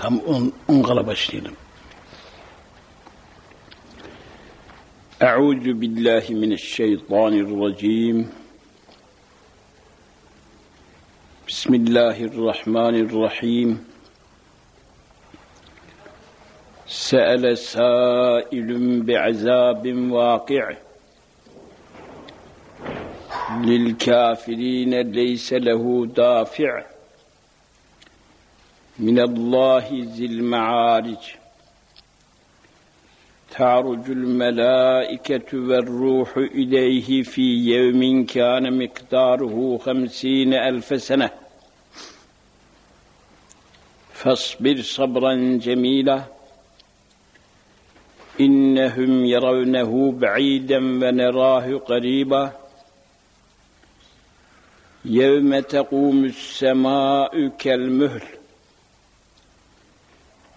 Tam on, on kala başlayalım. أعوذ بالله من الشيطان الرجيم بسم الله الرحمن الرحيم سأل سائل بعذاب واقع للكافرين ليس له دافع من الله ذي المعارج. تعرج الملائكة والروح إليه في يوم كان مقداره خمسين ألف سنة. فاصبر صبرا جميلا. إنهم يرونه بعيدا ونراه قريبا. يوم تقوم السماء كالمهل.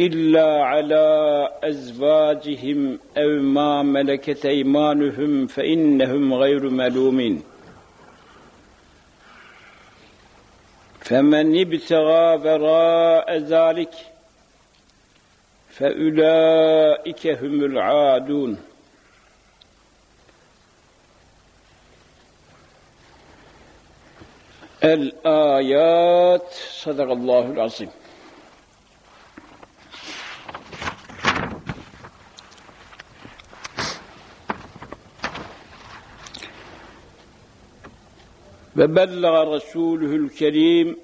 إلا على أزواجهم أو ما ملكت أيمانهم فإنهم غير ملومين. فمن ابتغى وراء ذلك فأولئك هم العادون. الآيات صدق الله العظيم. وبلغ رسوله الكريم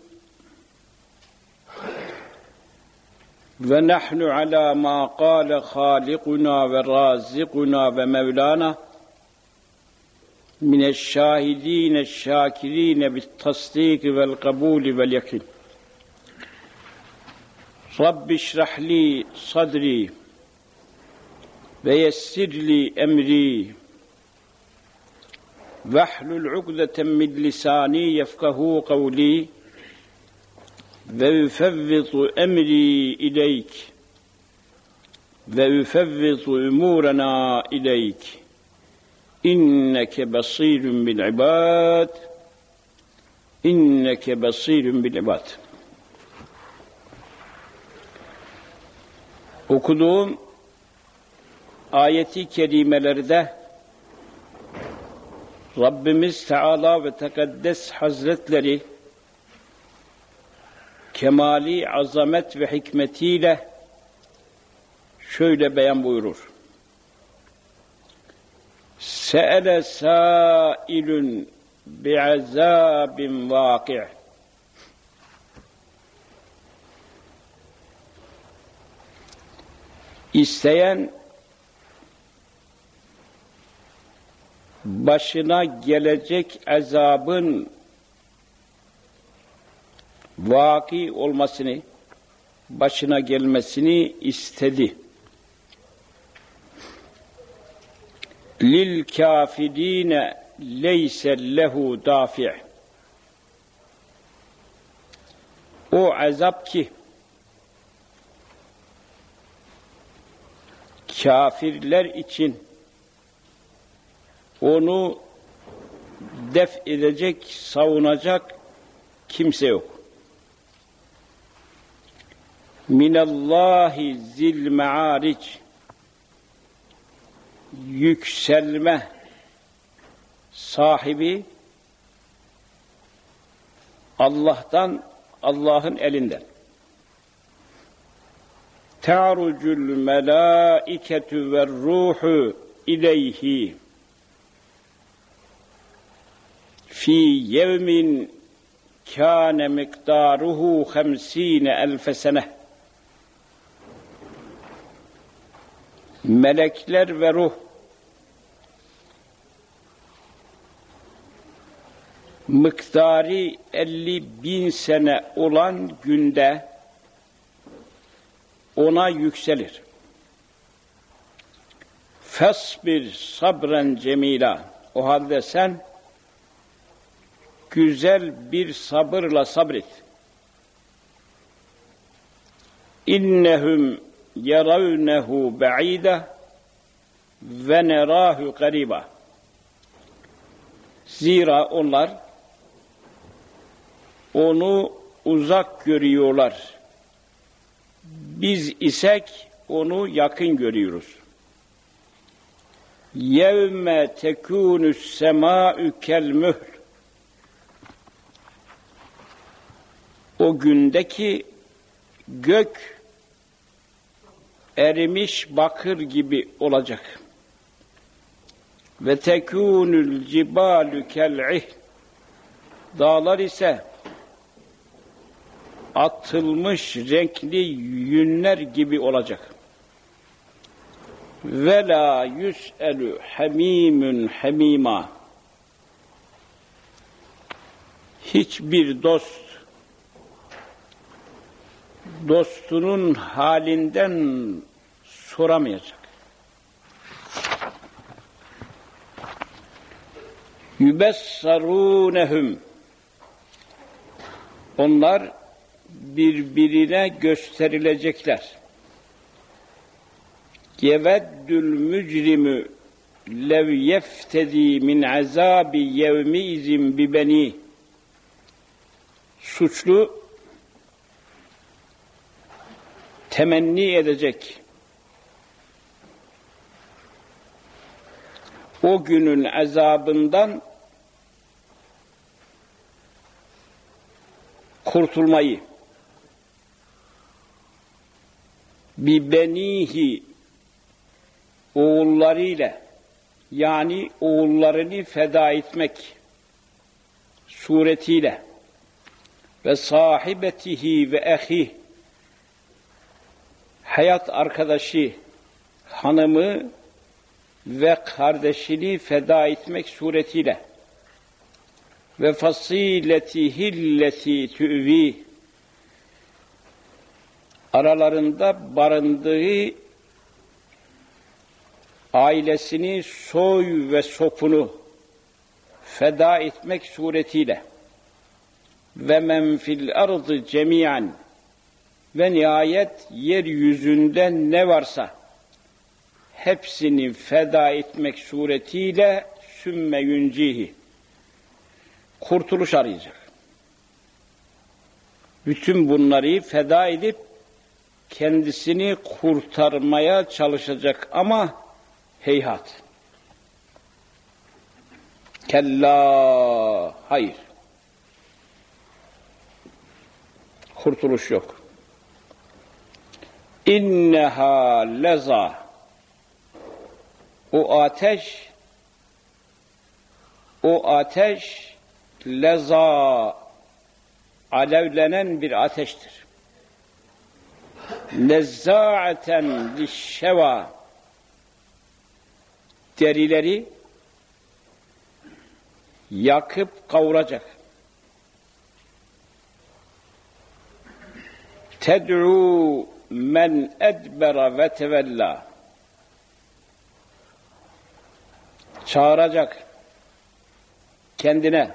ونحن على ما قال خالقنا ورازقنا ومولانا من الشاهدين الشاكرين بالتصديق والقبول واليقين. رب اشرح لي صدري ويسر لي أمري. vehlül ugdeten min lisani yefkahu kavli ve üfevvitu emri ileyk ve üfevvitu umurena ileyk. İnneke basirun bil ibad. İnneke basirun bil ibad. Okuduğum ayeti kerimelerde Rabbimiz Teala ve Tekaddes Hazretleri kemali azamet ve hikmetiyle şöyle beyan buyurur. Se'ele sâilun bi'azâbin vâki' İsteyen başına gelecek azabın vaki olmasını, başına gelmesini istedi. Lil kafirine leyse lehu dafi' O azap ki kafirler için onu def edecek, savunacak kimse yok. Minallahi zil me'aric yükselme sahibi Allah'tan Allah'ın elinden. Ta'rucul melâiketu ve ruhu ileyhi fi yevmin kâne miktaruhu hamsîne elfe sene. Melekler ve ruh miktarı 50 bin sene olan günde ona yükselir. Fesbir sabren cemila. O halde sen güzel bir sabırla sabret. İnnehum yaravnehu ba'ide ve nerahu gariba. Zira onlar onu uzak görüyorlar. Biz isek onu yakın görüyoruz. Yevme tekûnü semâ'ü kel mühl. O gündeki gök erimiş bakır gibi olacak. Ve tekûnül cibalü kel'ih. Dağlar ise atılmış renkli yünler gibi olacak. Ve la yüs'elü hamimün hamima. Hiçbir dost dostunun halinden soramayacak. Yübessarûnehum Onlar birbirine gösterilecekler. Yeveddül mücrimü lev yeftedi min azabi yevmi izin bi beni suçlu temenni edecek. O günün azabından kurtulmayı bi benihi oğullarıyla yani oğullarını feda etmek suretiyle ve sahibetihi ve ehi hayat arkadaşı hanımı ve kardeşini feda etmek suretiyle ve fasiletihi tüvi aralarında barındığı ailesini, soy ve sopunu feda etmek suretiyle ve men fil ardı cemiyan ve nihayet yeryüzünde ne varsa hepsini feda etmek suretiyle sümme yüncihi kurtuluş arayacak. Bütün bunları feda edip kendisini kurtarmaya çalışacak ama heyhat. Kella hayır. Kurtuluş yok. İnneha leza. O ateş o ateş leza alevlenen bir ateştir. Nezza'aten lişşeva derileri yakıp kavuracak. Ted'u men edbera ve tevella. Çağıracak kendine.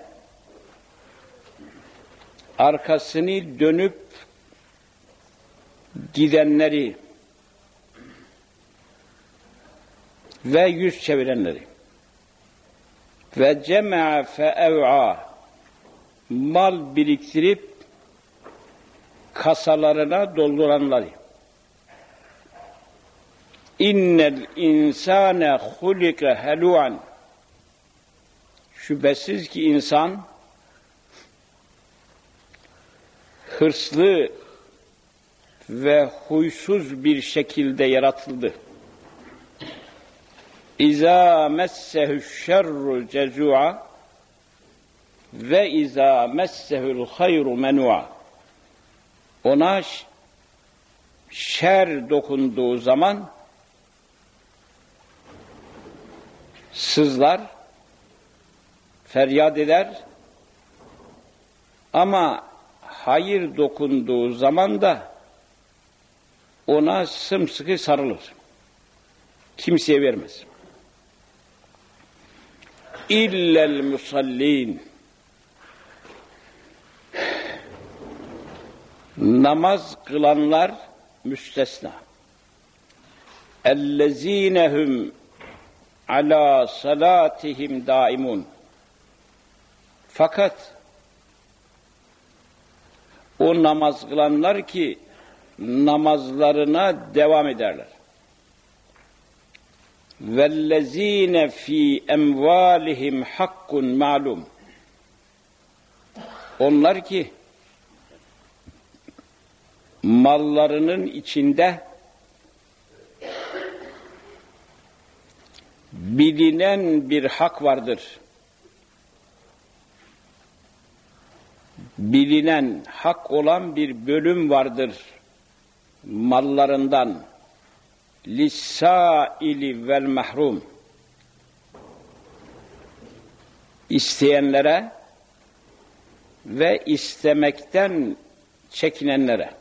Arkasını dönüp gidenleri ve yüz çevirenleri. Ve cema'a fe'ev'a mal biriktirip kasalarına dolduranları innel insane hulike heluan şüphesiz ki insan hırslı ve huysuz bir şekilde yaratıldı. İza messehu şerru cezu'a ve iza messehu'l hayru menua. Ona şer dokunduğu zaman sızlar, feryat eder ama hayır dokunduğu zaman da ona sımsıkı sarılır. Kimseye vermez. İllel musallin namaz kılanlar müstesna. Ellezinehum ala salatihim daimun. Fakat o namaz kılanlar ki namazlarına devam ederler. Vellezine fi emvalihim hakkun malum. Onlar ki mallarının içinde bilinen bir hak vardır. Bilinen hak olan bir bölüm vardır mallarından. Lissaili vel mahrum. İsteyenlere ve istemekten çekinenlere.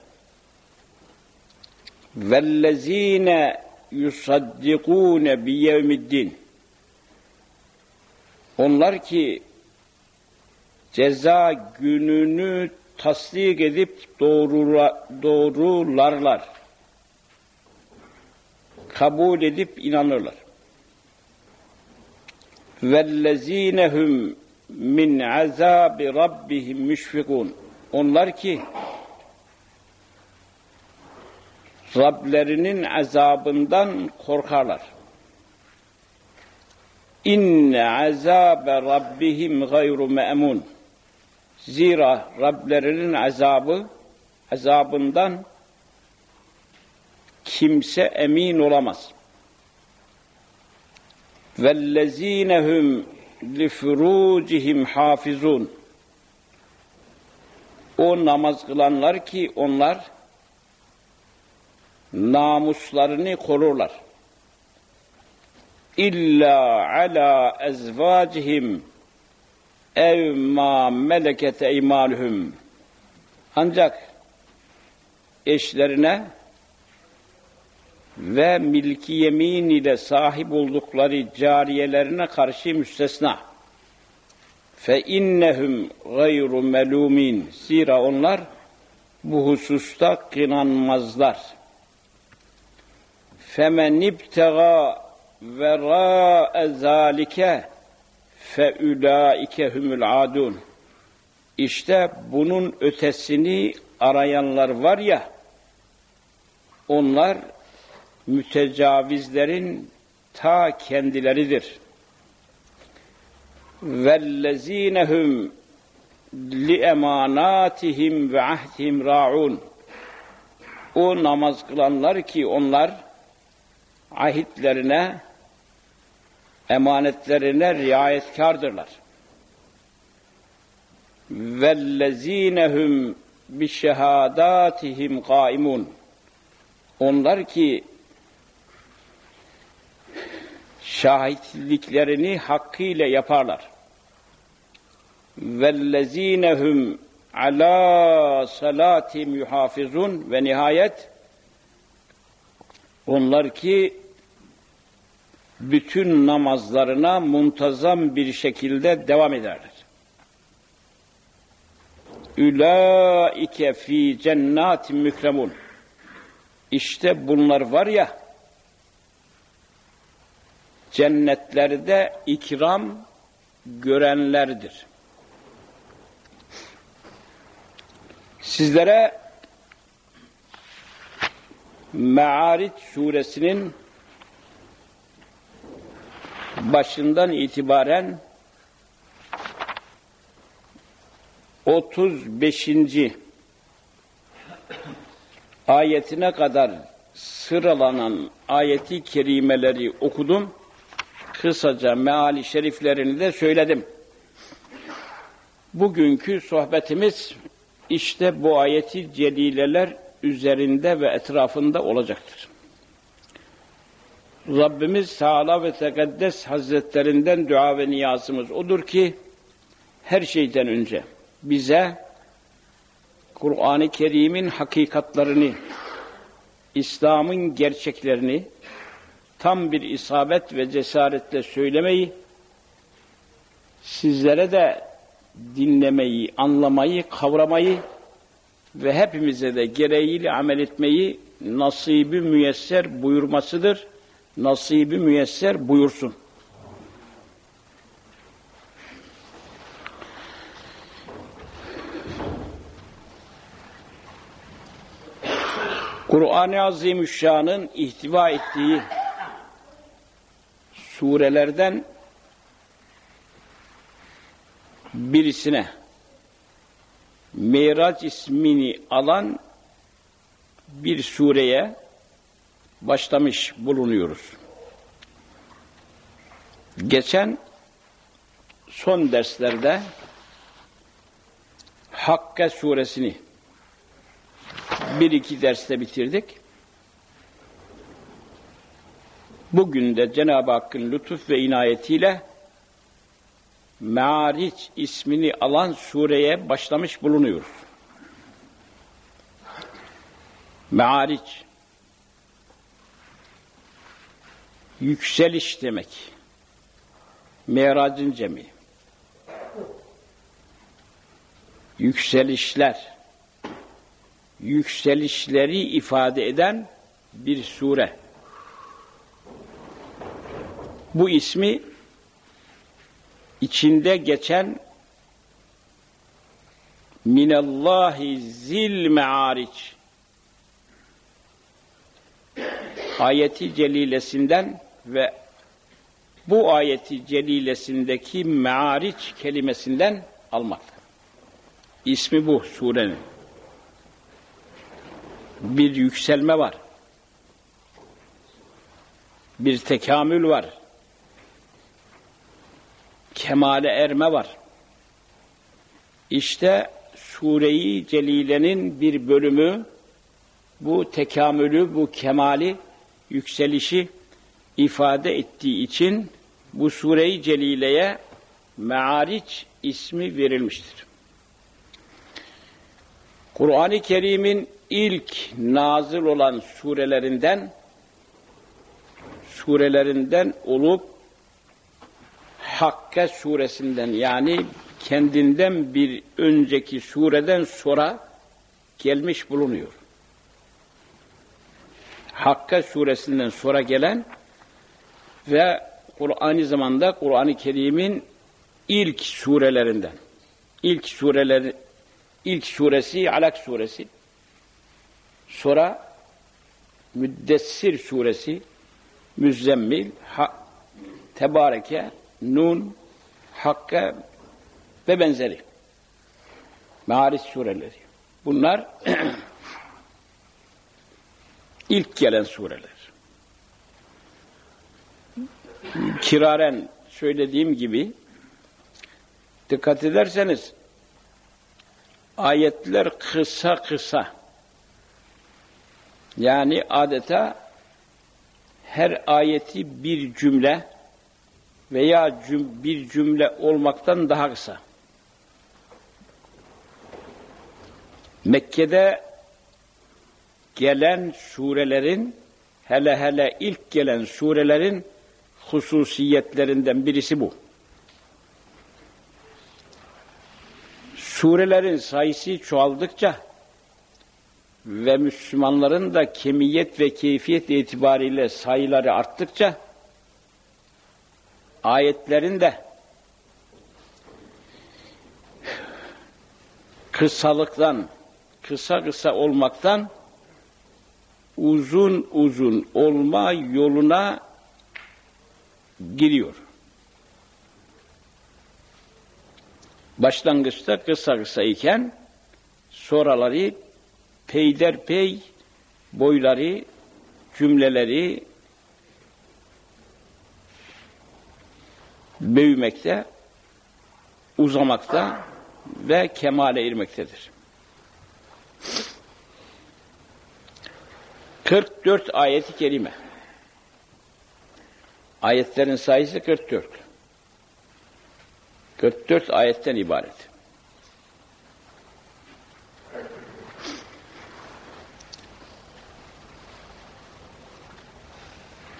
Vellezine yusaddikûne biyevmiddin. Onlar ki ceza gününü tasdik edip doğrularlar. Kabul edip inanırlar. Vellezinehum min azabi rabbihim müşfikun. Onlar ki Rablerinin azabından korkarlar. İnne azabe rabbihim gayru me'mun. Zira Rablerinin azabı, azabından kimse emin olamaz. Vellezinehum li furucihim hafizun. O namaz kılanlar ki onlar namuslarını korurlar. İlla ala ezvacihim ev ma meleket eymanuhum. Ancak eşlerine ve milki yemin ile sahip oldukları cariyelerine karşı müstesna. Fe innehum gayru melumin. Zira onlar bu hususta kınanmazlar. Femen ibtega vera zalike fe ulaike humul adun. İşte bunun ötesini arayanlar var ya onlar mütecavizlerin ta kendileridir. Vellezinehum li emanatihim ve ahdihim raun. O namaz kılanlar ki onlar ahitlerine, emanetlerine riayetkardırlar. Vellezinehum bi şehadatihim kaimun. Onlar ki şahitliklerini hakkıyla yaparlar. Vellezinehum ala salatim yuhafizun ve nihayet onlar ki bütün namazlarına muntazam bir şekilde devam ederler. Ülaike fi cennatin mükremun. İşte bunlar var ya, cennetlerde ikram görenlerdir. Sizlere Me'ariç suresinin başından itibaren 35. ayetine kadar sıralanan ayeti kerimeleri okudum. Kısaca meali şeriflerini de söyledim. Bugünkü sohbetimiz işte bu ayeti celileler üzerinde ve etrafında olacaktır. Rabbimiz Teala ve Tekaddes Hazretlerinden dua ve niyazımız odur ki her şeyden önce bize Kur'an-ı Kerim'in hakikatlarını, İslam'ın gerçeklerini tam bir isabet ve cesaretle söylemeyi, sizlere de dinlemeyi, anlamayı, kavramayı ve hepimize de gereğiyle amel etmeyi nasibi müyesser buyurmasıdır. Nasibi müyesser buyursun. Kur'an-ı Azimüşşan'ın ihtiva ettiği surelerden birisine Miraç ismini alan bir sureye başlamış bulunuyoruz. Geçen son derslerde Hakke suresini bir iki derste bitirdik. Bugün de Cenab-ı Hakk'ın lütuf ve inayetiyle Me'ariç ismini alan sureye başlamış bulunuyoruz. Me'ariç yükseliş demek. Miracın cemi. Yükselişler. Yükselişleri ifade eden bir sure. Bu ismi içinde geçen minallahi zil me'ariç ayeti celilesinden ve bu ayeti celilesindeki me'ariç kelimesinden almakta. İsmi bu surenin. Bir yükselme var. Bir tekamül var kemale erme var. İşte Sure-i Celile'nin bir bölümü bu tekamülü, bu kemali, yükselişi ifade ettiği için bu Sure-i Celile'ye Me'ariç ismi verilmiştir. Kur'an-ı Kerim'in ilk nazil olan surelerinden surelerinden olup Hakke suresinden yani kendinden bir önceki sureden sonra gelmiş bulunuyor. Hakke suresinden sonra gelen ve Kur'an-ı zamanda Kur'an-ı Kerim'in ilk surelerinden. İlk sureleri ilk suresi Alak suresi. Sonra Müddessir suresi, Müzzemmil, ha, Tebareke, Nun, Hakka ve benzeri. Meharis sureleri. Bunlar ilk gelen sureler. Kiraren söylediğim gibi dikkat ederseniz ayetler kısa kısa yani adeta her ayeti bir cümle veya cüm bir cümle olmaktan daha kısa. Mekke'de gelen surelerin hele hele ilk gelen surelerin hususiyetlerinden birisi bu. Surelerin sayısı çoğaldıkça ve Müslümanların da kemiyet ve keyfiyet itibariyle sayıları arttıkça ayetlerin de kısalıktan, kısa kısa olmaktan uzun uzun olma yoluna giriyor. Başlangıçta kısa kısa iken sonraları peyderpey boyları, cümleleri büyümekte, uzamakta ve kemale ermektedir. 44 ayeti kerime. Ayetlerin sayısı 44. 44 ayetten ibaret.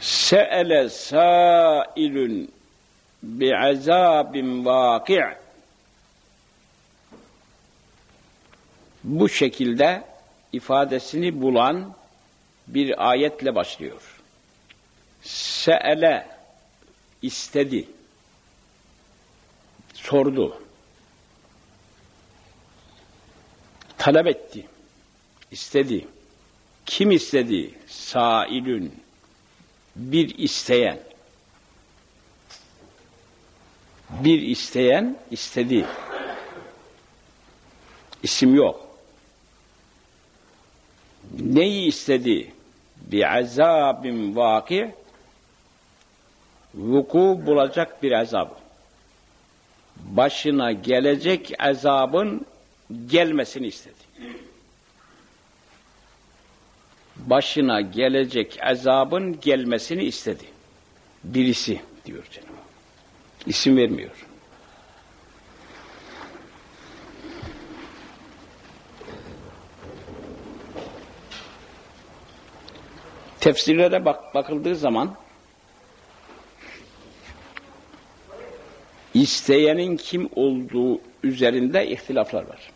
Se'ele sâilun bi'azâbin vâki' Bu şekilde ifadesini bulan bir ayetle başlıyor. Se'ele istedi, sordu, talep etti, istedi. Kim istedi? Sailün, bir isteyen. Bir isteyen istedi. İsim yok. Neyi istedi? Bir azabin vaki vuku bulacak bir azab. Başına gelecek azabın gelmesini istedi. Başına gelecek azabın gelmesini istedi. Birisi diyor Cenab-ı İsim vermiyor. Tefsirlere bak, bakıldığı zaman isteyenin kim olduğu üzerinde ihtilaflar var.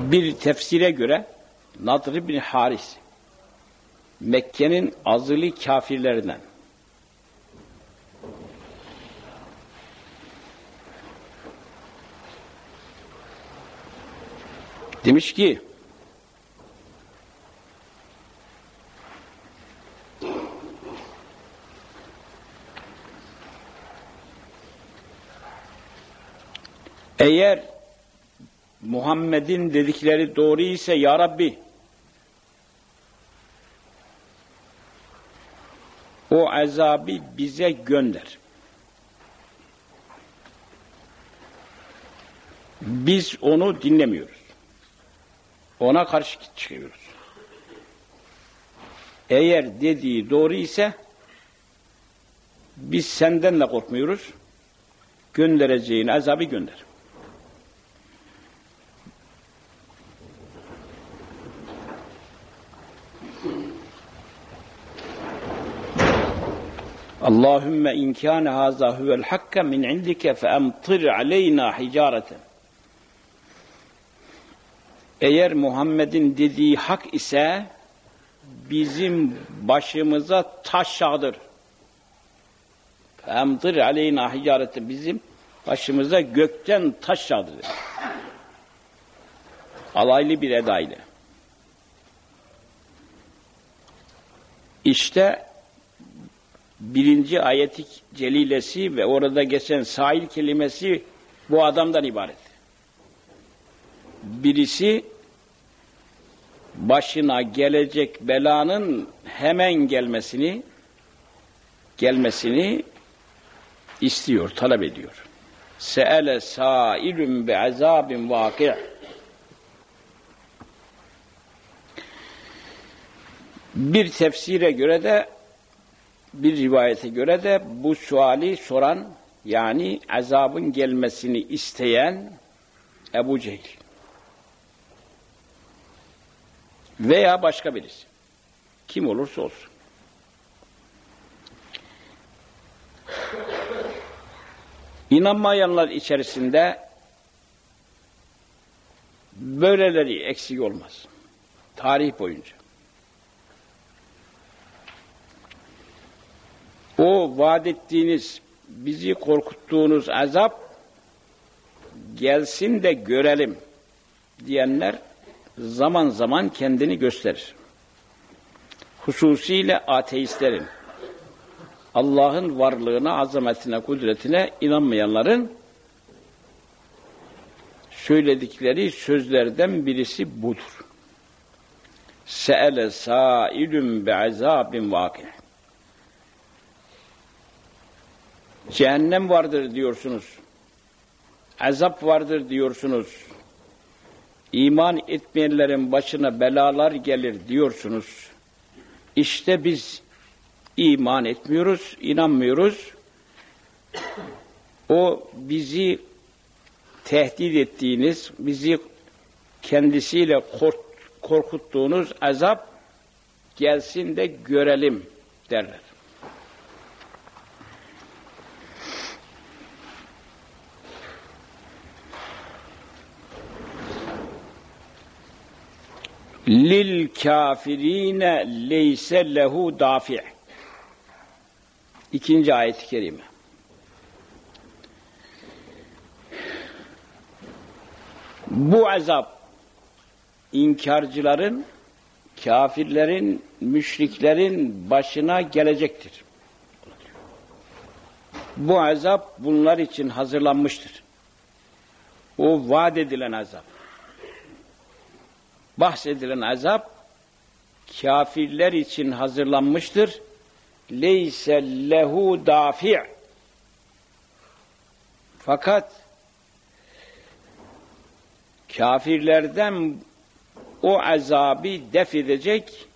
Bir tefsire göre Nadr bin Haris Mekke'nin azılı kafirlerinden demiş ki Eğer Muhammed'in dedikleri doğru ise ya Rabbi o azabı bize gönder. Biz onu dinlemiyoruz. Ona karşı çıkıyoruz. Eğer dediği doğru ise biz senden de korkmuyoruz. Göndereceğin azabı gönder. Allahümme in kâne hâzâ huvel hakke min indike fe emtir aleyna hicareten. Eğer Muhammed'in dediği hak ise bizim başımıza taş yağdır. Emtir aleyna hicareten bizim başımıza gökten taş yağdır. Alaylı bir edayla. İşte birinci ayeti celilesi ve orada geçen sahil kelimesi bu adamdan ibaret. Birisi başına gelecek belanın hemen gelmesini gelmesini istiyor, talep ediyor. Se'ele sailun bi azabin vaki' Bir tefsire göre de bir rivayete göre de bu suali soran yani azabın gelmesini isteyen Ebu Cehil. Veya başka birisi. Kim olursa olsun. İnanmayanlar içerisinde böyleleri eksik olmaz. Tarih boyunca. O vaat ettiğiniz, bizi korkuttuğunuz azap gelsin de görelim diyenler zaman zaman kendini gösterir. Hususiyle ateistlerin, Allah'ın varlığına, azametine, kudretine inanmayanların söyledikleri sözlerden birisi budur. Se'ele sâilüm bi'azâbin vâki. Cehennem vardır diyorsunuz. Azap vardır diyorsunuz. İman etmeyenlerin başına belalar gelir diyorsunuz. İşte biz iman etmiyoruz, inanmıyoruz. O bizi tehdit ettiğiniz, bizi kendisiyle korkuttuğunuz azap gelsin de görelim derler. Lil kafirine leyse lehu dafi. İkinci ayet-i kerime. Bu azap inkarcıların, kafirlerin, müşriklerin başına gelecektir. Bu azap bunlar için hazırlanmıştır. O vaat edilen azap bahsedilen azap kafirler için hazırlanmıştır. Leyse lehu dafi' Fakat kafirlerden o azabı def edecek,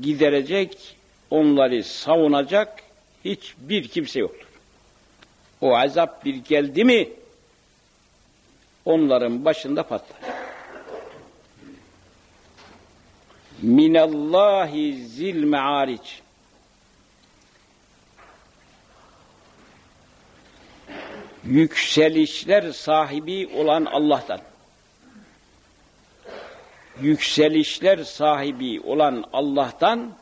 giderecek, onları savunacak hiçbir kimse yoktur. O azap bir geldi mi onların başında patlar. Minallahi zil me'aric yükselişler sahibi olan Allah'tan. Yükselişler sahibi olan Allah'tan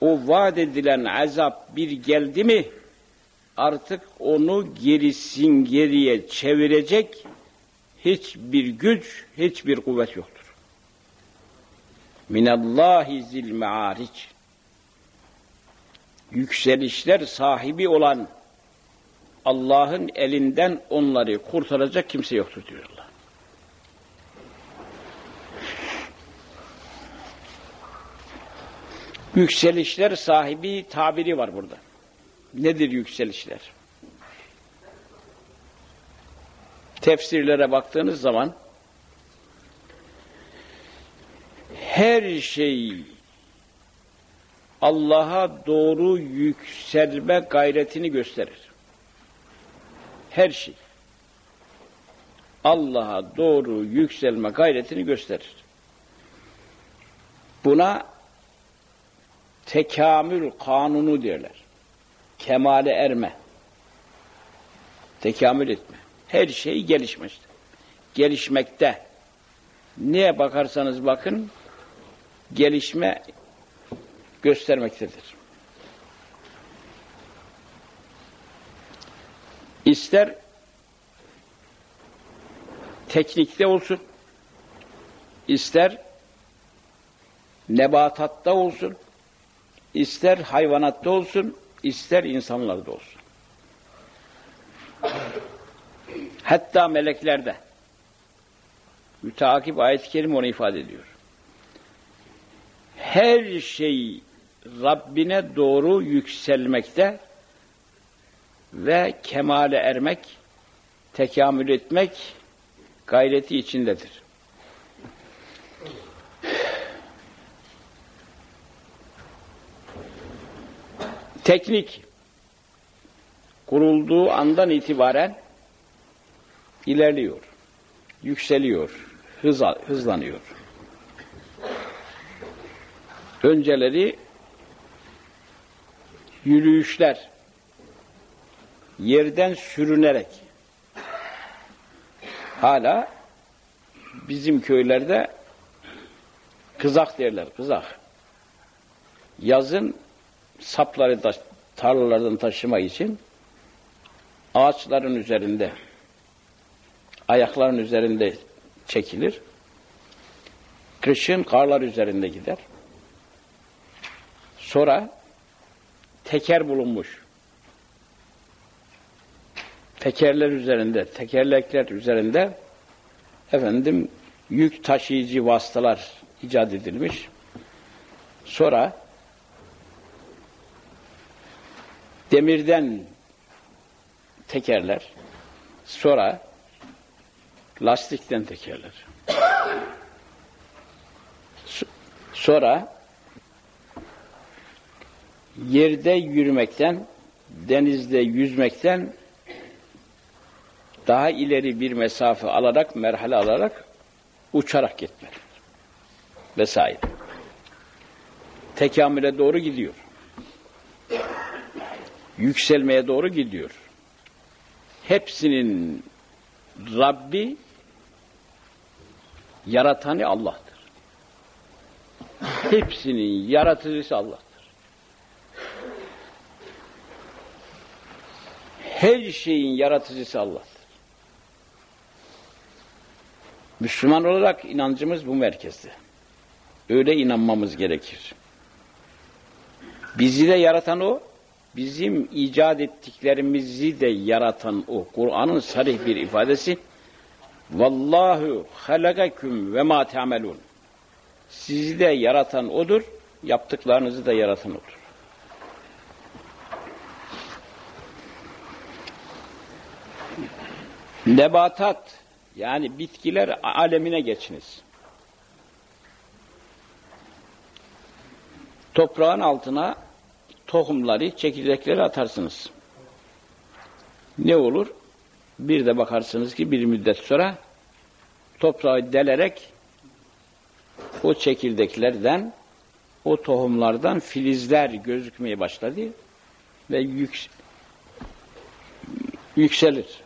o vaat edilen azap bir geldi mi artık onu gerisin geriye çevirecek hiçbir güç, hiçbir kuvvet yok minallahi zil me'aric yükselişler sahibi olan Allah'ın elinden onları kurtaracak kimse yoktur diyorlar. Yükselişler sahibi tabiri var burada. Nedir yükselişler? Tefsirlere baktığınız zaman her şey Allah'a doğru yükselme gayretini gösterir. Her şey. Allah'a doğru yükselme gayretini gösterir. Buna tekamül kanunu derler. Kemale erme. Tekamül etme. Her şey gelişmiştir. Gelişmekte. Neye bakarsanız bakın gelişme göstermektedir. İster teknikte olsun, ister nebatatta olsun, ister hayvanatta olsun, ister insanlarda olsun. Hatta meleklerde müteakip ayet-i kerim onu ifade ediyor her şey Rabbine doğru yükselmekte ve kemale ermek, tekamül etmek gayreti içindedir. Teknik kurulduğu andan itibaren ilerliyor, yükseliyor, hız, hızlanıyor. Önceleri yürüyüşler, yerden sürünerek, hala bizim köylerde kızak derler, kızak. Yazın sapları da tarlalardan taşımak için ağaçların üzerinde, ayakların üzerinde çekilir. Kışın karlar üzerinde gider. Sonra teker bulunmuş. Tekerler üzerinde, tekerlekler üzerinde efendim yük taşıyıcı vasıtalar icat edilmiş. Sonra demirden tekerler, sonra lastikten tekerler. Sonra yerde yürümekten, denizde yüzmekten daha ileri bir mesafe alarak, merhale alarak uçarak gitmek vesaire. Tekamüle doğru gidiyor. Yükselmeye doğru gidiyor. Hepsinin Rabbi yaratanı Allah'tır. Hepsinin yaratıcısı Allah'tır. Her şeyin yaratıcısı Allah'tır. Müslüman olarak inancımız bu merkezde. Öyle inanmamız gerekir. Bizi de yaratan O, bizim icat ettiklerimizi de yaratan O. Kur'an'ın sarih bir ifadesi. Vallahu halakaküm ve ma te'amelun. Sizi de yaratan O'dur, yaptıklarınızı da yaratan O'dur. Nebatat yani bitkiler alemine geçiniz. Toprağın altına tohumları, çekirdekleri atarsınız. Ne olur? Bir de bakarsınız ki bir müddet sonra toprağı delerek o çekirdeklerden, o tohumlardan filizler gözükmeye başladı ve yük, yükselir.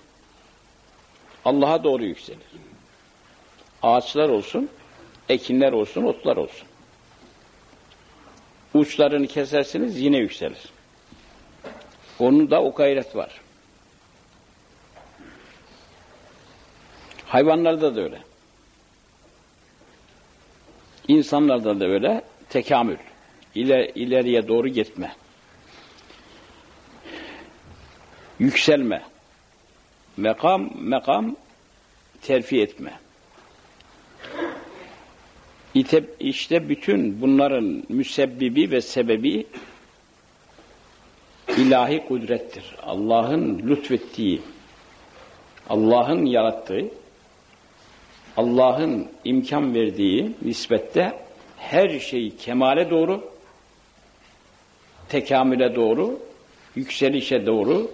Allah'a doğru yükselir. Ağaçlar olsun, ekinler olsun, otlar olsun. Uçlarını kesersiniz yine yükselir. Onun da o gayret var. Hayvanlarda da öyle. İnsanlarda da öyle tekamül. İler, ileriye doğru gitme. Yükselme. Mekam, mekam terfi etme. İşte bütün bunların müsebbibi ve sebebi ilahi kudrettir. Allah'ın lütfettiği, Allah'ın yarattığı, Allah'ın imkan verdiği nispette her şey kemale doğru, tekamüle doğru, yükselişe doğru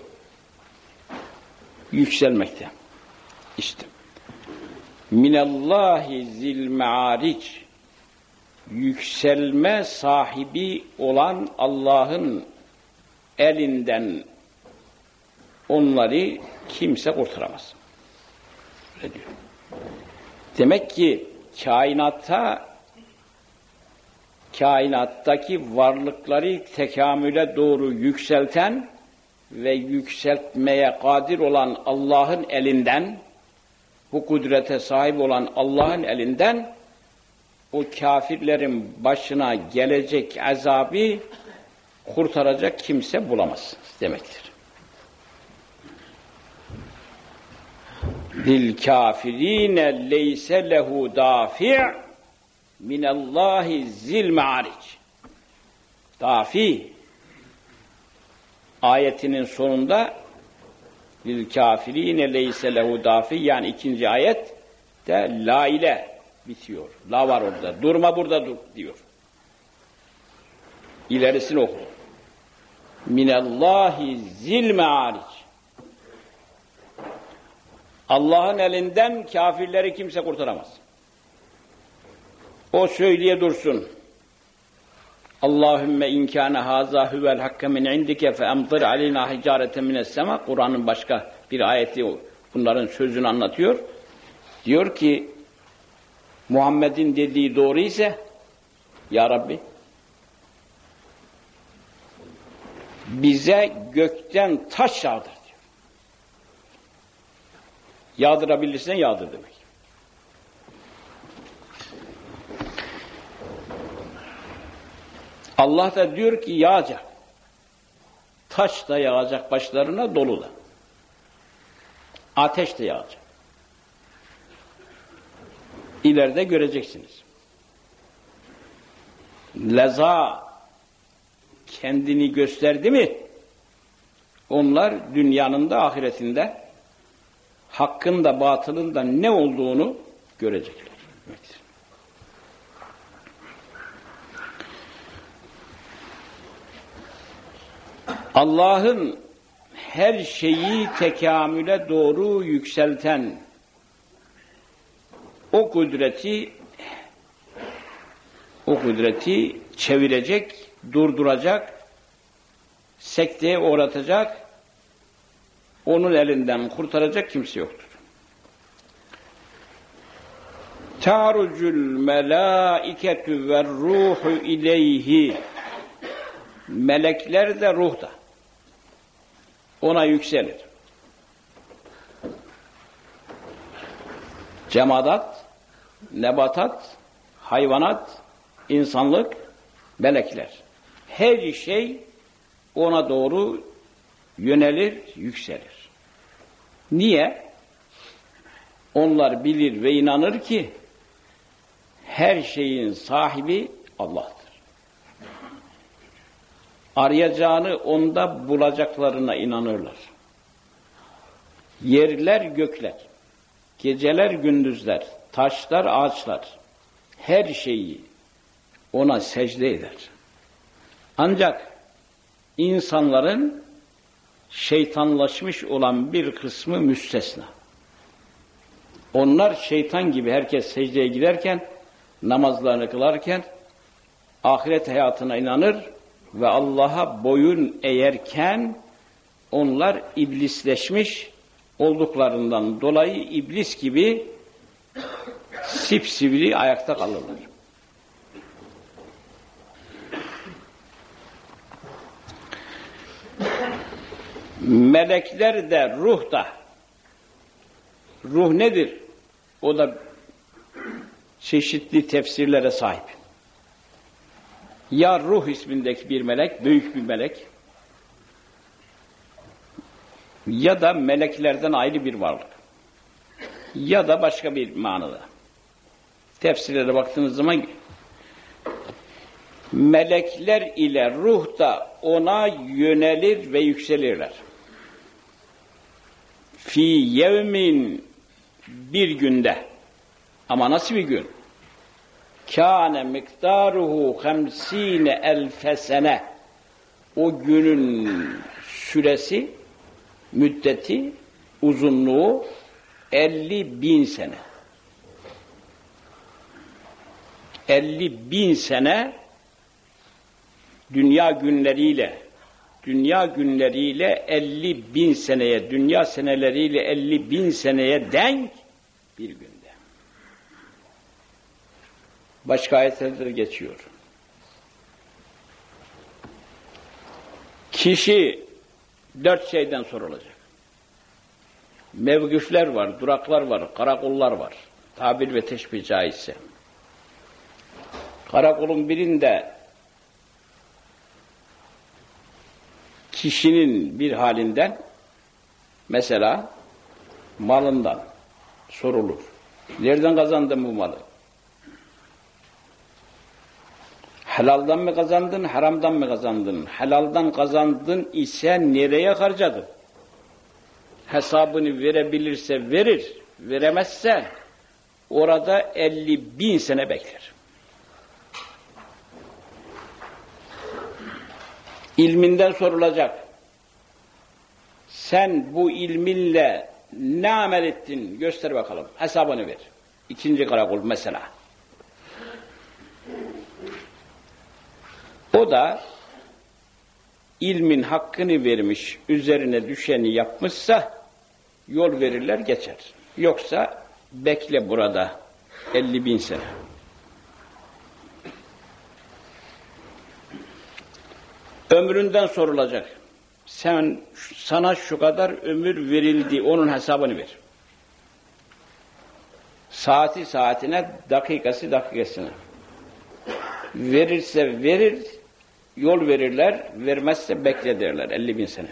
yükselmekte. İşte minallahi zil me'aric yükselme sahibi olan Allah'ın elinden onları kimse kurtaramaz. Öyle diyor. Demek ki kainatta kainattaki varlıkları tekamüle doğru yükselten ve yükseltmeye kadir olan Allah'ın elinden, bu kudrete sahip olan Allah'ın elinden o kafirlerin başına gelecek azabı kurtaracak kimse bulamazsınız demektir. Lil kafirine leyse lehu dafi' minallahi zil ma'aric. Dafi ayetinin sonunda lil kafirine leyse lehu dafi yani ikinci ayet de la ile bitiyor. La var orada. Durma burada dur diyor. İlerisini oku. Minallahi zil me'aric. Allah'ın elinden kafirleri kimse kurtaramaz. O söyleye dursun. Allahümme inkâne hâzâ huvel hakke min indike fe emtir aleyna hicârete mines sema. Kur'an'ın başka bir ayeti bunların sözünü anlatıyor. Diyor ki Muhammed'in dediği doğru ise Ya Rabbi bize gökten taş yağdır diyor. Yağdırabilirsen yağdır demek. Allah da diyor ki yağacak. Taş da yağacak başlarına dolu da. Ateş de yağacak. İleride göreceksiniz. Leza kendini gösterdi mi onlar dünyanın da ahiretinde hakkın da batılın da ne olduğunu görecekler. Allah'ın her şeyi tekamüle doğru yükselten o kudreti o kudreti çevirecek, durduracak, sekteye uğratacak, onun elinden kurtaracak kimse yoktur. Tarucul melaiketu ve ruhu ileyhi melekler de ruh da ona yükselir. Cemadat, nebatat, hayvanat, insanlık, melekler. Her şey ona doğru yönelir, yükselir. Niye? Onlar bilir ve inanır ki her şeyin sahibi Allah'tır. Arayacağını onda bulacaklarına inanırlar. Yerler gökler, geceler gündüzler, taşlar ağaçlar, her şeyi ona secde eder. Ancak insanların şeytanlaşmış olan bir kısmı müstesna. Onlar şeytan gibi herkes secdeye giderken, namazlarını kılarken, ahiret hayatına inanır ve Allah'a boyun eğerken, onlar iblisleşmiş olduklarından dolayı iblis gibi sipsivri ayakta kalırlar. Melekler de ruh da. Ruh nedir? O da çeşitli tefsirlere sahip. Ya ruh ismindeki bir melek, büyük bir melek ya da meleklerden ayrı bir varlık ya da başka bir manada. Tefsirlere baktığınız zaman melekler ile ruh da ona yönelir ve yükselirler fi yevmin bir günde ama nasıl bir gün? Kâne miktaruhu hamsine elfe sene o günün süresi müddeti uzunluğu elli bin sene. Elli bin sene dünya günleriyle dünya günleriyle 50 bin seneye, dünya seneleriyle 50 bin seneye denk bir günde. Başka ayetlerde geçiyor. Kişi dört şeyden sorulacak. Mevgüfler var, duraklar var, karakollar var. Tabir ve teşbih caizse. Karakolun birinde kişinin bir halinden mesela malından sorulur. Nereden kazandın bu malı? Helaldan mı kazandın, haramdan mı kazandın? Helaldan kazandın ise nereye harcadın? Hesabını verebilirse verir, veremezse orada 50 bin sene bekler. ilminden sorulacak. Sen bu ilminle ne amel ettin göster bakalım. Hesabını ver. İkinci karakol mesela. O da ilmin hakkını vermiş, üzerine düşeni yapmışsa yol verirler geçer. Yoksa bekle burada 50 bin sene. Ömründen sorulacak. Sen sana şu kadar ömür verildi, onun hesabını ver. Saati saatine, dakikası dakikasına. Verirse verir, yol verirler, vermezse bekle derler 50 bin sene.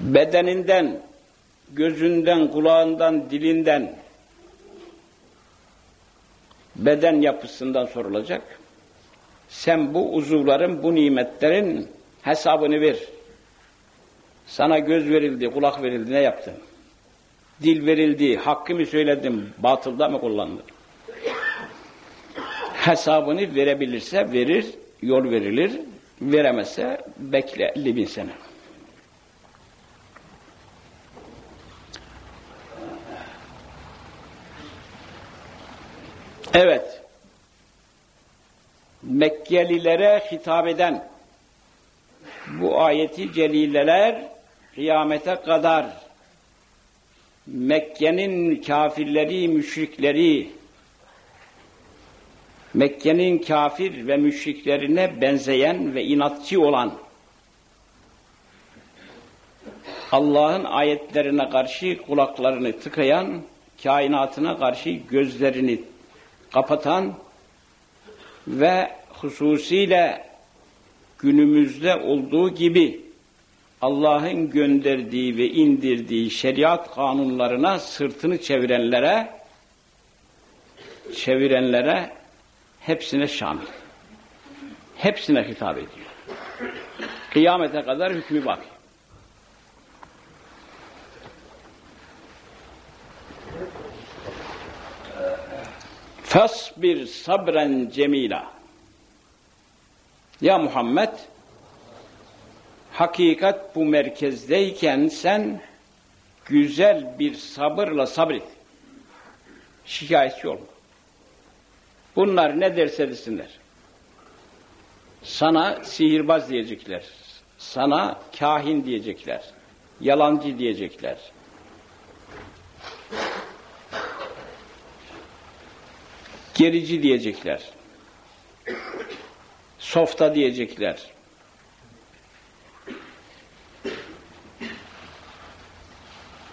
Bedeninden, gözünden, kulağından, dilinden, beden yapısından sorulacak. Sen bu uzuvların, bu nimetlerin hesabını ver. Sana göz verildi, kulak verildi, ne yaptın? Dil verildi, hakkı mı söyledin, batılda mı kullandın? Hesabını verebilirse verir, yol verilir, veremezse bekle 50 bin sene. Evet. Mekkelilere hitap eden bu ayeti celileler kıyamete kadar Mekke'nin kafirleri, müşrikleri, Mekke'nin kafir ve müşriklerine benzeyen ve inatçı olan Allah'ın ayetlerine karşı kulaklarını tıkayan, kainatına karşı gözlerini kapatan ve hususiyle günümüzde olduğu gibi Allah'ın gönderdiği ve indirdiği şeriat kanunlarına sırtını çevirenlere çevirenlere hepsine şamil. Hepsine hitap ediyor. Kıyamete kadar hükmü bak. Fasbir sabren cemila. Ya Muhammed, hakikat bu merkezdeyken sen güzel bir sabırla sabret. Şikayetçi olma. Bunlar ne derse desinler. Sana sihirbaz diyecekler. Sana kahin diyecekler. Yalancı diyecekler. Gerici diyecekler. Softa diyecekler.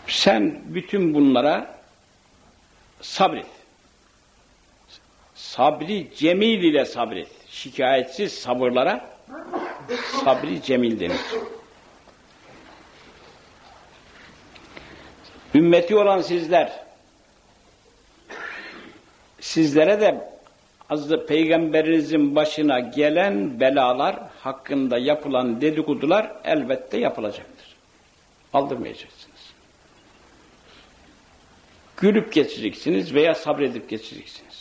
Sen bütün bunlara sabret. Sabri cemil ile sabret. Şikayetsiz sabırlara sabri cemil denir. Ümmeti olan sizler sizlere de Hazreti Peygamberinizin başına gelen belalar hakkında yapılan dedikodular elbette yapılacaktır. Aldırmayacaksınız. Gülüp geçeceksiniz veya sabredip geçeceksiniz.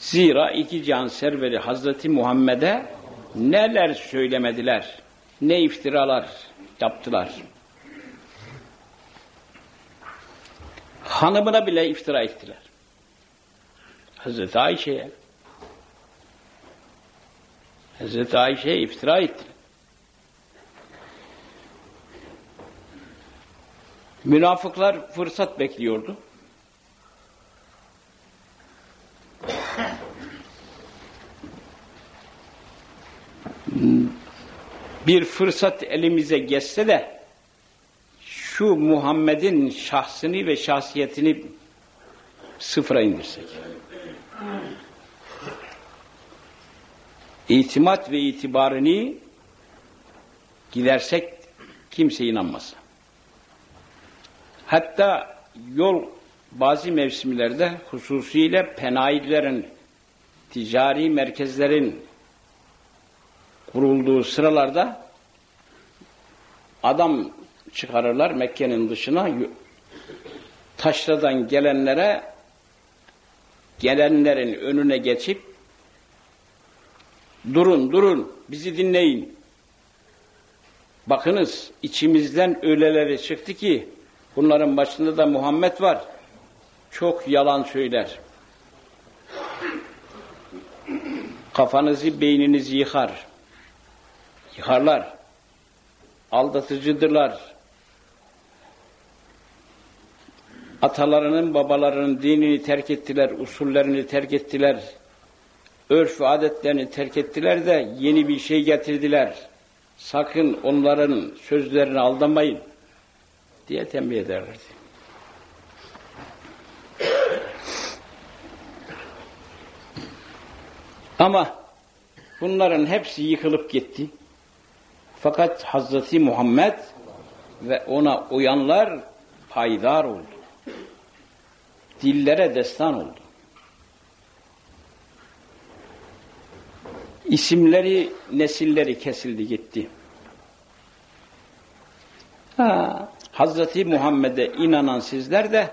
Zira iki can serveri Hazreti Muhammed'e neler söylemediler, ne iftiralar yaptılar. Hanımına bile iftira ettiler. Hazreti Ayşe'ye. Hazreti Ayşe'ye iftira ettiler. Münafıklar fırsat bekliyordu. Bir fırsat elimize geçse de şu Muhammed'in şahsını ve şahsiyetini sıfıra indirsek. İtimat ve itibarını gidersek kimse inanmaz. Hatta yol bazı mevsimlerde hususiyle penayilerin, ticari merkezlerin kurulduğu sıralarda adam çıkarırlar Mekke'nin dışına taşradan gelenlere gelenlerin önüne geçip durun durun bizi dinleyin Bakınız içimizden öyleleri çıktı ki bunların başında da Muhammed var. Çok yalan söyler. Kafanızı, beyninizi yıkar. Yıkarlar. Aldatıcıdırlar. Atalarının, babalarının dinini terk ettiler, usullerini terk ettiler. Örf ve adetlerini terk ettiler de yeni bir şey getirdiler. Sakın onların sözlerine aldanmayın diye tembih ederlerdi. Ama bunların hepsi yıkılıp gitti. Fakat Hazreti Muhammed ve ona uyanlar paydar oldu. Dillere destan oldu. İsimleri, nesilleri kesildi gitti. Ha, Hazreti Muhammed'e inanan sizler de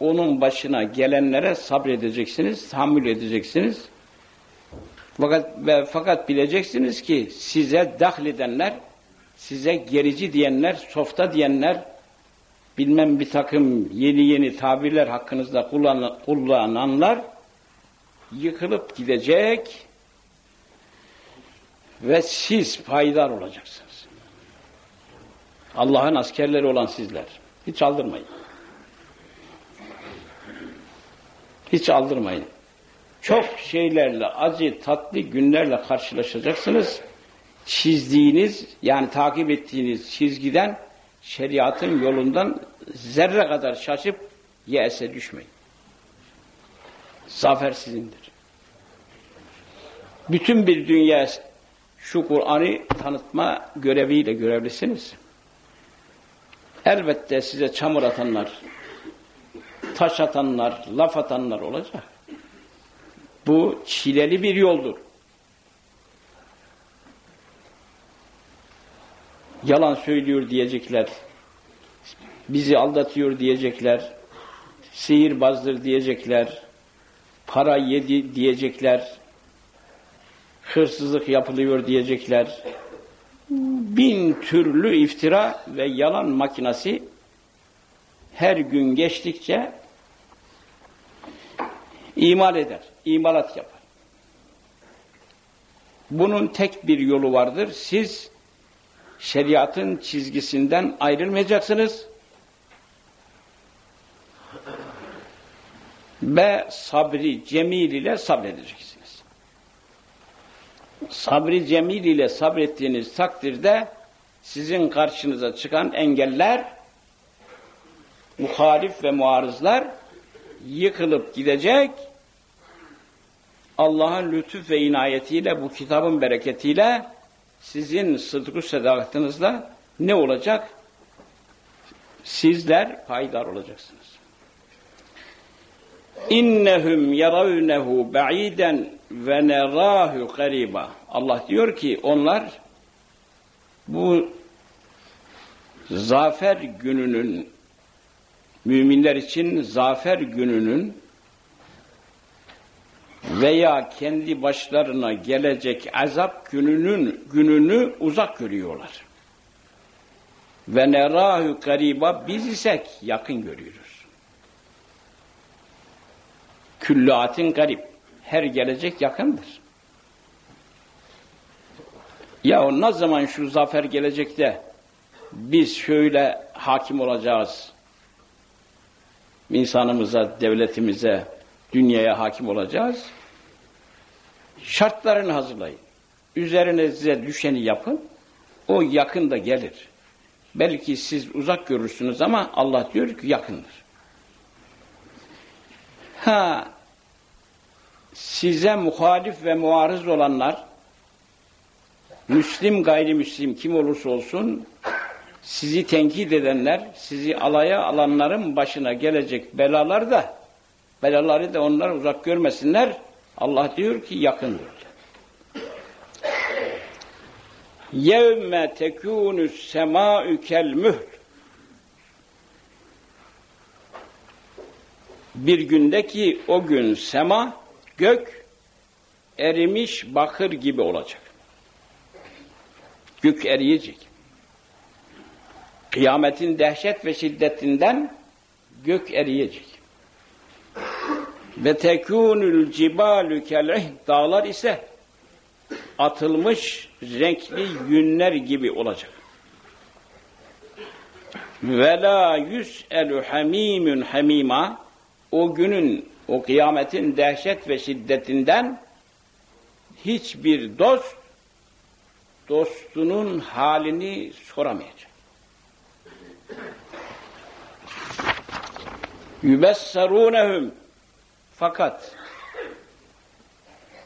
onun başına gelenlere sabredeceksiniz, tahammül edeceksiniz. Fakat, ve, fakat bileceksiniz ki size dahledenler, size gerici diyenler, softa diyenler, bilmem bir takım yeni yeni tabirler hakkınızda kullan, kullananlar yıkılıp gidecek ve siz payidar olacaksınız. Allah'ın askerleri olan sizler. Hiç aldırmayın. Hiç aldırmayın çok şeylerle, acı, tatlı günlerle karşılaşacaksınız. Çizdiğiniz, yani takip ettiğiniz çizgiden, şeriatın yolundan zerre kadar şaşıp yese düşmeyin. Zafer sizindir. Bütün bir dünya şu Kur'an'ı tanıtma göreviyle görevlisiniz. Elbette size çamur atanlar, taş atanlar, laf atanlar olacak. Bu çileli bir yoldur. Yalan söylüyor diyecekler. Bizi aldatıyor diyecekler. Sihirbazdır diyecekler. Para yedi diyecekler. Hırsızlık yapılıyor diyecekler. Bin türlü iftira ve yalan makinesi her gün geçtikçe imal eder imalat yapar. Bunun tek bir yolu vardır. Siz şeriatın çizgisinden ayrılmayacaksınız. Ve sabri cemil ile sabredeceksiniz. Sabri cemil ile sabrettiğiniz takdirde sizin karşınıza çıkan engeller, muhalif ve muarızlar yıkılıp gidecek Allah'ın lütuf ve inayetiyle, bu kitabın bereketiyle sizin sıdkı sedakatinizle ne olacak? Sizler payidar olacaksınız. İnnehum yaravnehu ba'iden ve nerahu gariba. Allah diyor ki onlar bu zafer gününün müminler için zafer gününün veya kendi başlarına gelecek azap gününün gününü uzak görüyorlar. Ve nerahu gariba biz isek yakın görüyoruz. Küllüatin garip. Her gelecek yakındır. Ya ne zaman şu zafer gelecek de biz şöyle hakim olacağız. insanımıza, devletimize, dünyaya hakim olacağız. Şartlarını hazırlayın. Üzerinize düşeni yapın. O yakında gelir. Belki siz uzak görürsünüz ama Allah diyor ki yakındır. Ha, size muhalif ve muarız olanlar, Müslim gayrimüslim kim olursa olsun, sizi tenkit edenler, sizi alaya alanların başına gelecek belalar da Belaları da onlar uzak görmesinler. Allah diyor ki yakındır. Yevme tekûnü semâ'ü kel mühl. Bir gündeki o gün sema, gök erimiş bakır gibi olacak. Gök eriyecek. Kıyametin dehşet ve şiddetinden gök eriyecek. Ve tekûnül cibalü kel'ih dağlar ise atılmış renkli yünler gibi olacak. Ve la yüs'elü hamimün hamima o günün, o kıyametin dehşet ve şiddetinden hiçbir dost dostunun halini soramayacak. Yübessarûnehum fakat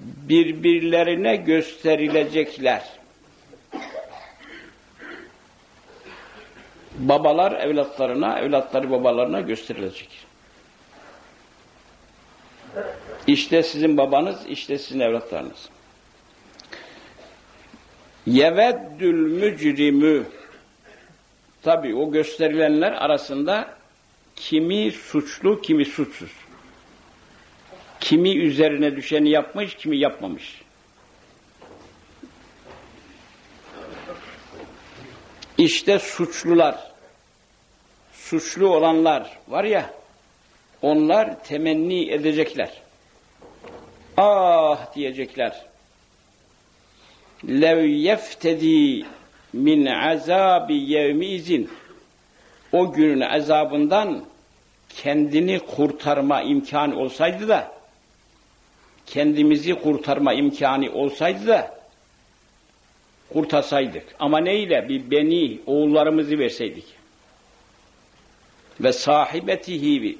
birbirlerine gösterilecekler. Babalar evlatlarına, evlatları babalarına gösterilecek. İşte sizin babanız, işte sizin evlatlarınız. Yeveddül mücrimü Tabi o gösterilenler arasında kimi suçlu, kimi suçsuz. Kimi üzerine düşeni yapmış, kimi yapmamış. İşte suçlular, suçlu olanlar var ya, onlar temenni edecekler. Ah diyecekler. Lev yeftedi min azabi yevmizin o günün azabından kendini kurtarma imkanı olsaydı da kendimizi kurtarma imkanı olsaydı da kurtasaydık. Ama neyle? Bir beni, oğullarımızı verseydik. Ve sahibetihi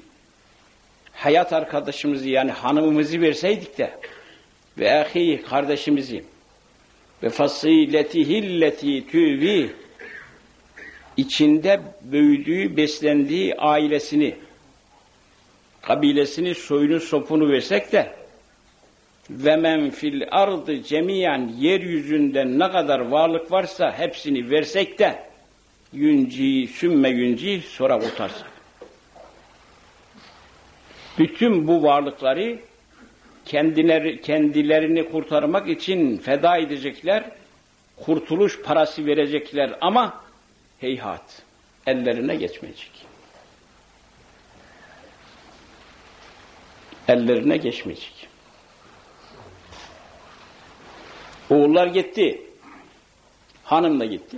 hayat arkadaşımızı yani hanımımızı verseydik de ve ahi kardeşimizi ve fasiletihi tüvi içinde büyüdüğü, beslendiği ailesini, kabilesini, soyunu, sopunu versek de ve men fil ardı cemiyen yeryüzünde ne kadar varlık varsa hepsini versek de yünci, sümme yünci sonra kurtarsak. Bütün bu varlıkları kendileri, kendilerini kurtarmak için feda edecekler, kurtuluş parası verecekler ama heyhat, ellerine geçmeyecek. Ellerine geçmeyecek. Oğullar gitti. Hanım da gitti.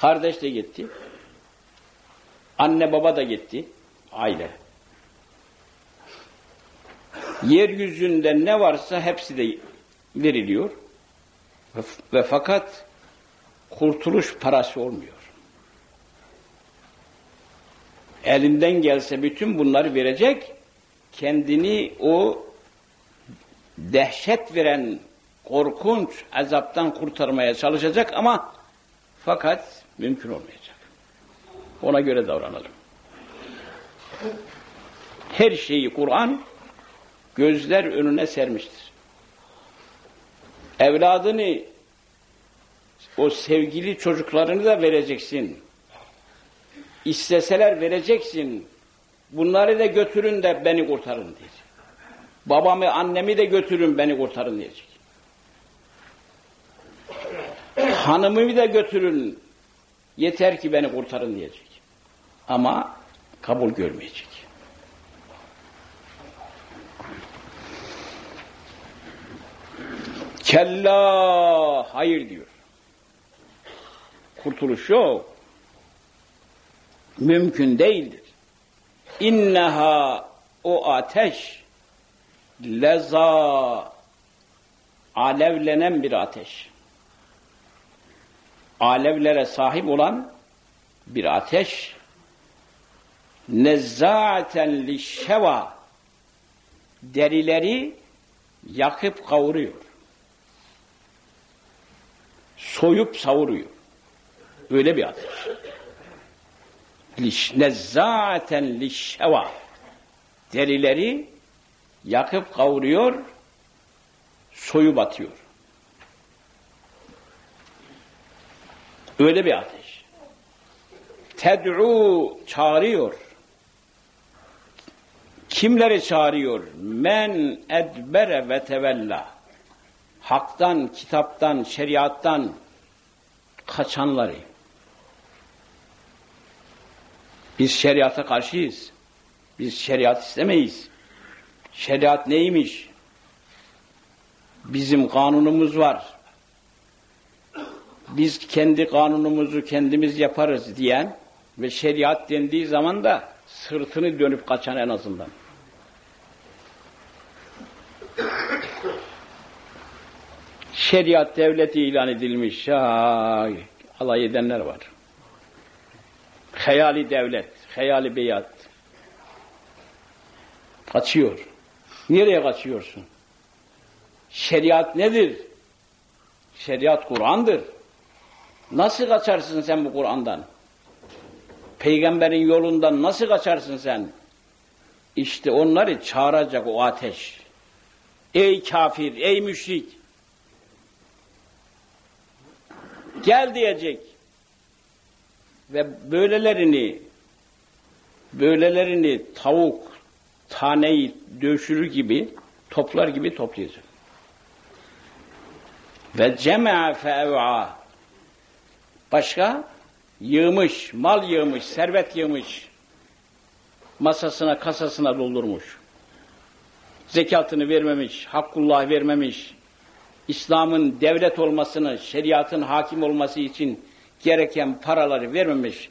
Kardeş de gitti. Anne baba da gitti. Aile. Yeryüzünde ne varsa hepsi de veriliyor. Ve, ve fakat kurtuluş parası olmuyor. Elinden gelse bütün bunları verecek, kendini o dehşet veren korkunç azaptan kurtarmaya çalışacak ama fakat mümkün olmayacak. Ona göre davranalım. Her şeyi Kur'an gözler önüne sermiştir. Evladını, o sevgili çocuklarını da vereceksin. İsteseler vereceksin. Bunları da götürün de beni kurtarın diyecek. Babamı, annemi de götürün beni kurtarın diyecek. Hanımımı da götürün yeter ki beni kurtarın diyecek. Ama kabul görmeyecek. Kella hayır diyor. Kurtuluş yok. Mümkün değildir. İnneha o ateş leza alevlenen bir ateş. Alevlere sahip olan bir ateş nezzâten lişşeva derileri yakıp kavuruyor soyup savuruyor. Öyle bir ateş. Liş, nezzâten. Derileri yakıp kavuruyor, soyup atıyor. Öyle bir ateş. Ted'u çağırıyor. Kimleri çağırıyor? Men edbere ve tevella haktan, kitaptan, şeriattan kaçanları, Biz şeriata karşıyız. Biz şeriat istemeyiz. Şeriat neymiş? Bizim kanunumuz var. Biz kendi kanunumuzu kendimiz yaparız diyen ve şeriat dendiği zaman da sırtını dönüp kaçan en azından. Şeriat devleti ilan edilmiş. Ha, alay edenler var. Hayali devlet, hayali beyat. Kaçıyor. Nereye kaçıyorsun? Şeriat nedir? Şeriat Kur'an'dır. Nasıl kaçarsın sen bu Kur'an'dan? Peygamberin yolundan nasıl kaçarsın sen? İşte onları çağıracak o ateş. Ey kafir, ey müşrik. Gel diyecek. Ve böylelerini böylelerini tavuk taneyi döşürür gibi toplar gibi toplayacak. Ve cema'a fe'ev'a başka yığmış, mal yığmış, servet yığmış masasına, kasasına doldurmuş. Zekatını vermemiş, hakkullah vermemiş, İslam'ın devlet olmasını, şeriatın hakim olması için gereken paraları vermemiş,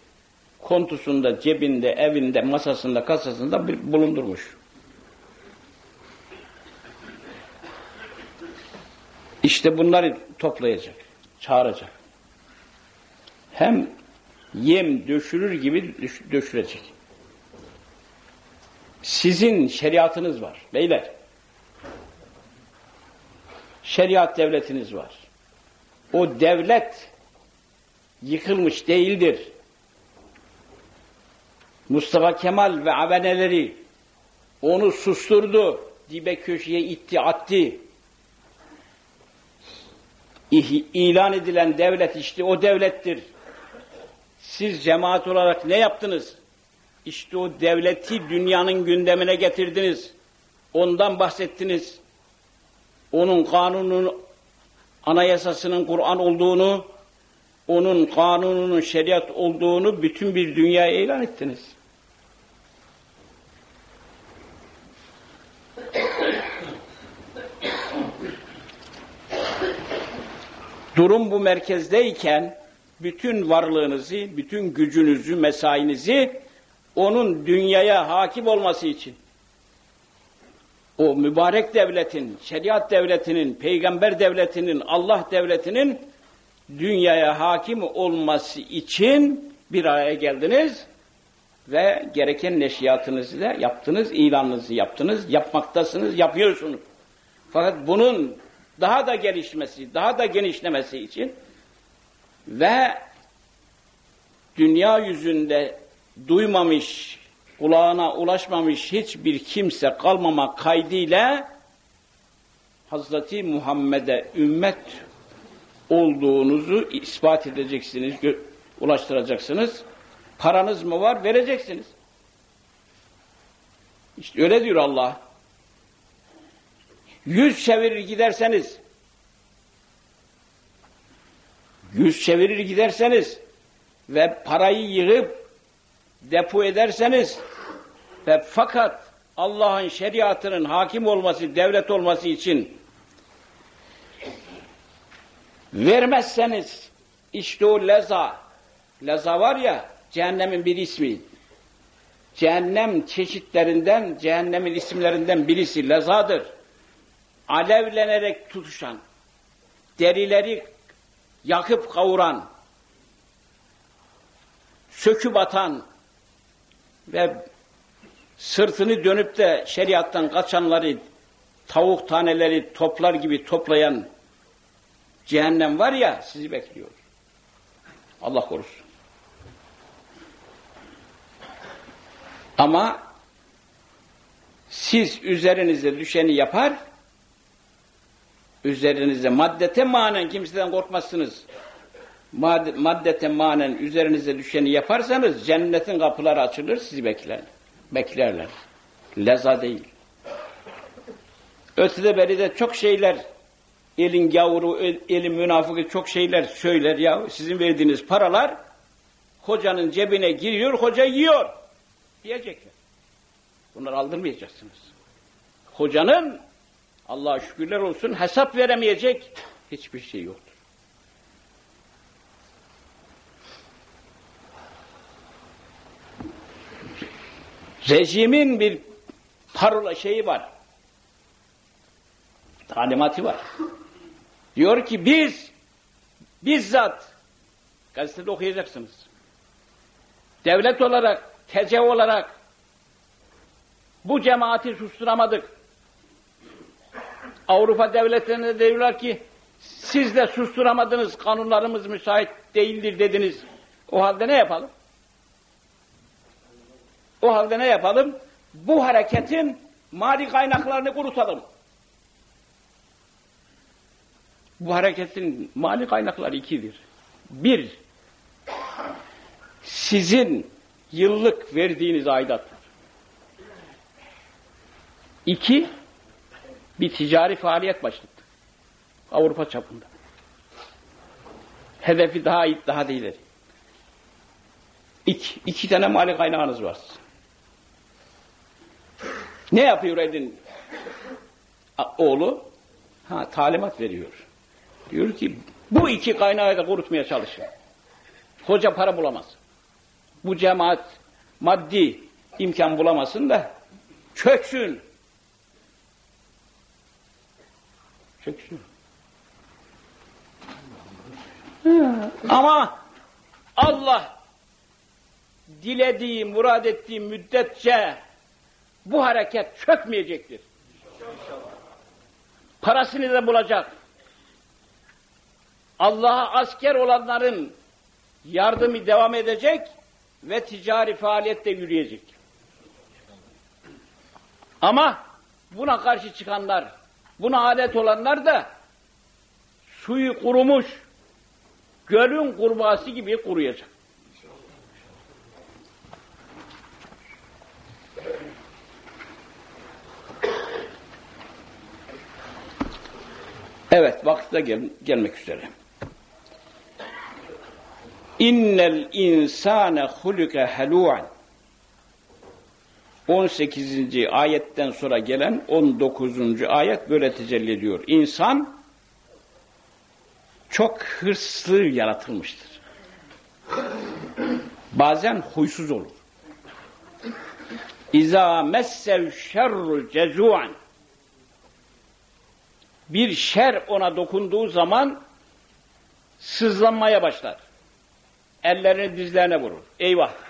kontusunda, cebinde, evinde, masasında, kasasında bulundurmuş. İşte bunları toplayacak, çağıracak. Hem yem döşürür gibi döşürecek. Sizin şeriatınız var beyler. Şeriat devletiniz var. O devlet yıkılmış değildir. Mustafa Kemal ve aveneleri onu susturdu. Dibe köşeye itti, attı. İlan edilen devlet işte o devlettir. Siz cemaat olarak ne yaptınız? İşte o devleti dünyanın gündemine getirdiniz. Ondan bahsettiniz. Onun kanunun, anayasasının Kur'an olduğunu, onun kanununun şeriat olduğunu bütün bir dünyaya ilan ettiniz. Durum bu merkezdeyken bütün varlığınızı, bütün gücünüzü, mesainizi onun dünyaya hakim olması için o mübarek devletin, şeriat devletinin, peygamber devletinin, Allah devletinin dünyaya hakim olması için bir araya geldiniz ve gereken neşriyatınızı da yaptınız, ilanınızı yaptınız, yapmaktasınız, yapıyorsunuz. Fakat bunun daha da gelişmesi, daha da genişlemesi için ve dünya yüzünde duymamış, kulağına ulaşmamış hiçbir kimse kalmama kaydıyla Hazreti Muhammed'e ümmet olduğunuzu ispat edeceksiniz, ulaştıracaksınız. Paranız mı var? Vereceksiniz. İşte öyle diyor Allah. Yüz çevirir giderseniz, yüz çevirir giderseniz ve parayı yığıp depo ederseniz ve fakat Allah'ın şeriatının hakim olması, devlet olması için vermezseniz işte o leza, leza var ya cehennemin bir ismi. Cehennem çeşitlerinden, cehennemin isimlerinden birisi lezadır. Alevlenerek tutuşan, derileri yakıp kavuran, söküp atan ve sırtını dönüp de şeriattan kaçanları, tavuk taneleri toplar gibi toplayan cehennem var ya sizi bekliyor. Allah korusun. Ama siz üzerinize düşeni yapar, üzerinize maddete manen kimseden korkmazsınız. Mad maddete manen üzerinize düşeni yaparsanız cennetin kapıları açılır sizi bekler. Beklerler. Leza değil. Ötede beri de çok şeyler elin gavuru, elin münafıkı çok şeyler söyler ya sizin verdiğiniz paralar hocanın cebine giriyor, hoca yiyor diyecekler. Bunları aldırmayacaksınız. Hocanın Allah'a şükürler olsun hesap veremeyecek hiçbir şey yoktur. Rejimin bir parola şeyi var. Talimatı var. Diyor ki biz bizzat gazetede okuyacaksınız. Devlet olarak, TC olarak bu cemaati susturamadık. Avrupa devletlerine diyorlar ki siz de susturamadınız, kanunlarımız müsait değildir dediniz. O halde ne yapalım? O halde ne yapalım? Bu hareketin mali kaynaklarını kurutalım. Bu hareketin mali kaynakları ikidir. Bir, sizin yıllık verdiğiniz aidat. İki, bir ticari faaliyet başlattı. Avrupa çapında. Hedefi daha daha da ileri. İki, iki tane mali kaynağınız var. Ne yapıyor Edin oğlu? Ha, talimat veriyor. Diyor ki bu iki kaynağı da kurutmaya çalışın. Hoca para bulamaz. Bu cemaat maddi imkan bulamasın da çöksün. Çöksün. Ama Allah dilediği, murad ettiği müddetçe bu hareket çökmeyecektir. Parasını da bulacak. Allah'a asker olanların yardımı devam edecek ve ticari faaliyette yürüyecek. Ama buna karşı çıkanlar, buna adet olanlar da suyu kurumuş, gölün kurbağası gibi kuruyacak. Evet, vakti de gel gelmek üzere. İnnel insane huluke helu'an 18. ayetten sonra gelen 19. ayet böyle tecelli ediyor. İnsan çok hırslı yaratılmıştır. Bazen huysuz olur. İza messev şerru cezu'an bir şer ona dokunduğu zaman sızlanmaya başlar. Ellerini dizlerine vurur. Eyvah!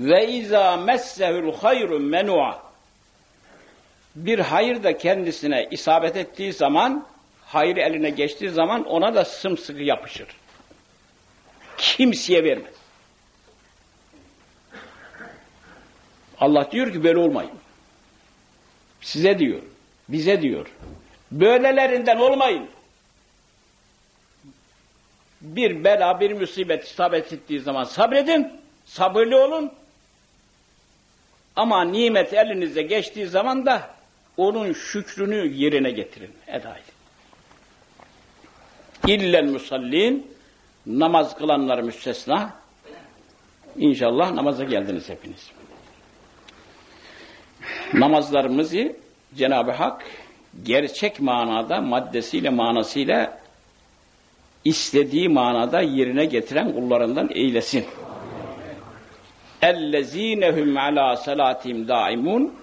Ve izâ messehul hayru menua bir hayır da kendisine isabet ettiği zaman hayır eline geçtiği zaman ona da sımsıkı yapışır. Kimseye vermez. Allah diyor ki böyle olmayın. Size diyor, bize diyor. Böylelerinden olmayın. Bir bela, bir musibet isabet ettiği zaman sabredin, sabırlı olun. Ama nimet elinize geçtiği zaman da onun şükrünü yerine getirin, eda edin. İllel musallin, namaz kılanlar müstesna. İnşallah namaza geldiniz hepiniz. Namazlarımızı Cenab-ı Hak gerçek manada, maddesiyle, manasıyla istediği manada yerine getiren kullarından eylesin ellezinehum ala salatim daimun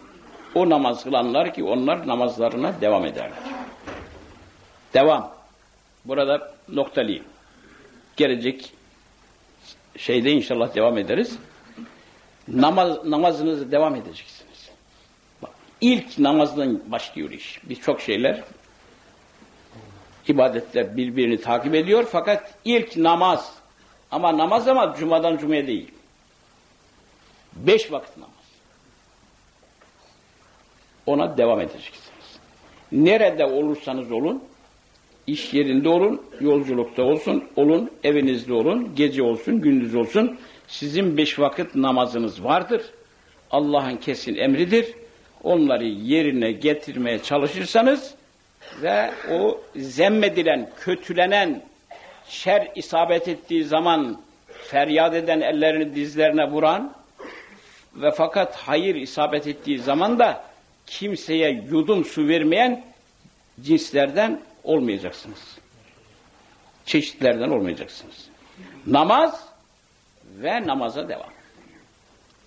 o namaz kılanlar ki onlar namazlarına devam ederler. Devam. Burada noktalıyım. Gelecek şeyde inşallah devam ederiz. Namaz, namazınızı devam edeceksiniz. Bak, ilk namazdan başlıyor iş. Birçok şeyler ibadetler birbirini takip ediyor fakat ilk namaz ama namaz ama cumadan cumaya değil. Beş vakit namaz. Ona devam edeceksiniz. Nerede olursanız olun, iş yerinde olun, yolculukta olsun, olun, evinizde olun, gece olsun, gündüz olsun, sizin beş vakit namazınız vardır. Allah'ın kesin emridir. Onları yerine getirmeye çalışırsanız ve o zemmedilen, kötülenen, şer isabet ettiği zaman feryat eden ellerini dizlerine vuran ve fakat hayır isabet ettiği zaman da kimseye yudum su vermeyen cinslerden olmayacaksınız. Çeşitlerden olmayacaksınız. Namaz ve namaza devam.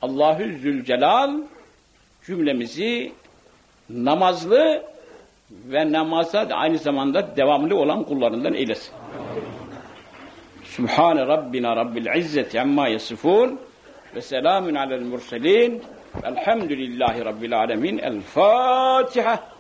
Allahü Zülcelal cümlemizi namazlı ve namaza aynı zamanda devamlı olan kullarından eylesin. Sübhane Rabbina Rabbil İzzeti amma yasifun وسلام على المرسلين. الحمد لله رب العالمين. الفاتحة.